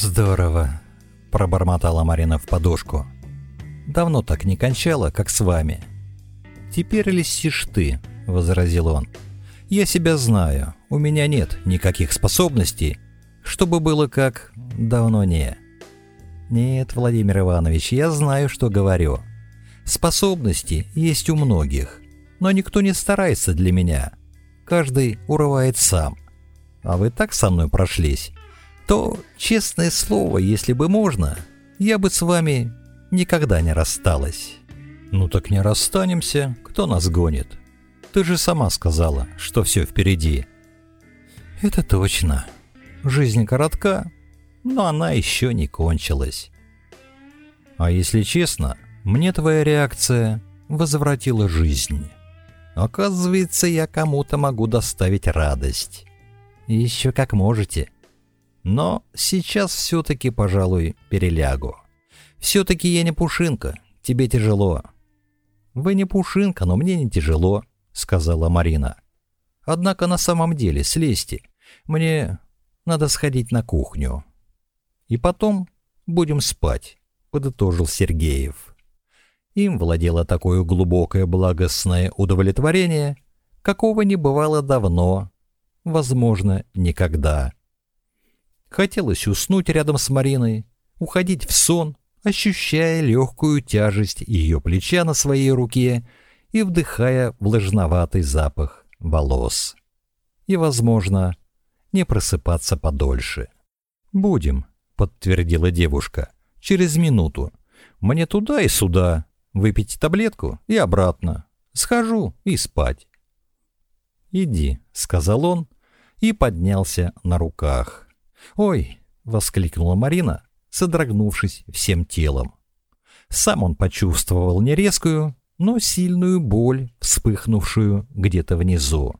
Здорово, пробормотала Марина в подушку. Давно так не кончала, как с вами. Теперь лисишь ты, возразил он. Я себя знаю, у меня нет никаких способностей, чтобы было как давно не. Нет, Владимир Иванович, я знаю, что говорю. Способности есть у многих, но никто не старается для меня. Каждый урывает сам. А вы так со мной прошлись то, честное слово, если бы можно, я бы с вами никогда не рассталась. Ну так не расстанемся, кто нас гонит? Ты же сама сказала, что все впереди. Это точно. Жизнь коротка, но она еще не кончилась. А если честно, мне твоя реакция возвратила жизнь. Оказывается, я кому-то могу доставить радость. Еще как можете. Но сейчас все-таки, пожалуй, перелягу. Все-таки я не пушинка, тебе тяжело. Вы не пушинка, но мне не тяжело, сказала Марина. Однако на самом деле, слезьте. Мне надо сходить на кухню. И потом будем спать, подытожил Сергеев. Им владело такое глубокое благостное удовлетворение, какого не бывало давно, возможно, никогда. Хотелось уснуть рядом с Мариной, уходить в сон, ощущая легкую тяжесть ее плеча на своей руке и вдыхая влажноватый запах волос. И, возможно, не просыпаться подольше. «Будем», — подтвердила девушка, — «через минуту. Мне туда и сюда, выпить таблетку и обратно. Схожу и спать». «Иди», — сказал он и поднялся на руках. «Ой!» — воскликнула Марина, содрогнувшись всем телом. Сам он почувствовал нерезкую, но сильную боль, вспыхнувшую где-то внизу.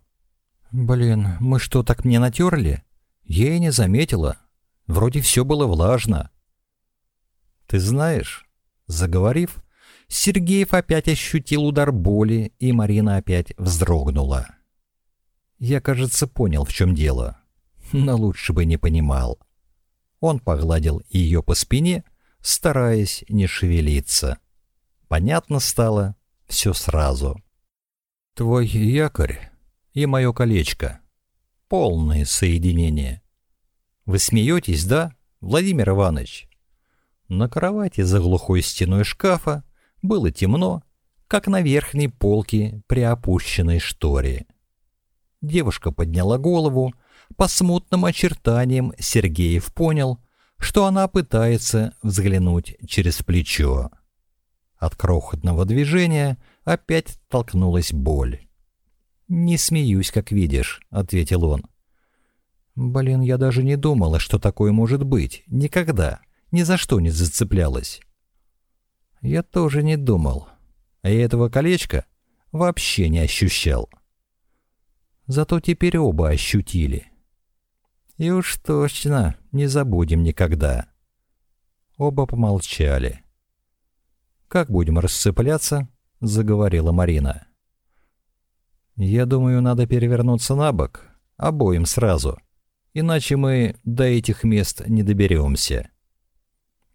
«Блин, мы что, так мне натерли?» «Я и не заметила. Вроде все было влажно». «Ты знаешь...» — заговорив, Сергеев опять ощутил удар боли, и Марина опять вздрогнула. «Я, кажется, понял, в чем дело» но лучше бы не понимал. Он погладил ее по спине, стараясь не шевелиться. Понятно стало все сразу. «Твой якорь и мое колечко. Полное соединение. Вы смеетесь, да, Владимир Иванович?» На кровати за глухой стеной шкафа было темно, как на верхней полке при опущенной шторе. Девушка подняла голову, по смутным очертаниям Сергеев понял, что она пытается взглянуть через плечо. От крохотного движения опять толкнулась боль. «Не смеюсь, как видишь», — ответил он. «Блин, я даже не думала, что такое может быть. Никогда. Ни за что не зацеплялась». «Я тоже не думал. А я этого колечка вообще не ощущал». «Зато теперь оба ощутили». И уж точно не забудем никогда. Оба помолчали. «Как будем рассыпляться?» — заговорила Марина. «Я думаю, надо перевернуться на бок, обоим сразу, иначе мы до этих мест не доберемся.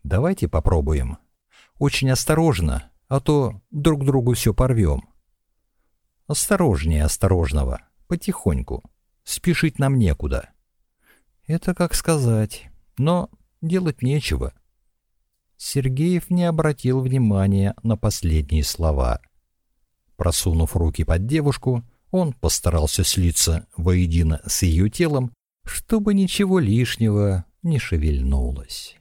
Давайте попробуем. Очень осторожно, а то друг другу все порвем. Осторожнее осторожного, потихоньку. Спешить нам некуда». Это как сказать. Но делать нечего. Сергеев не обратил внимания на последние слова. Просунув руки под девушку, он постарался слиться воедино с ее телом, чтобы ничего лишнего не шевельнулось.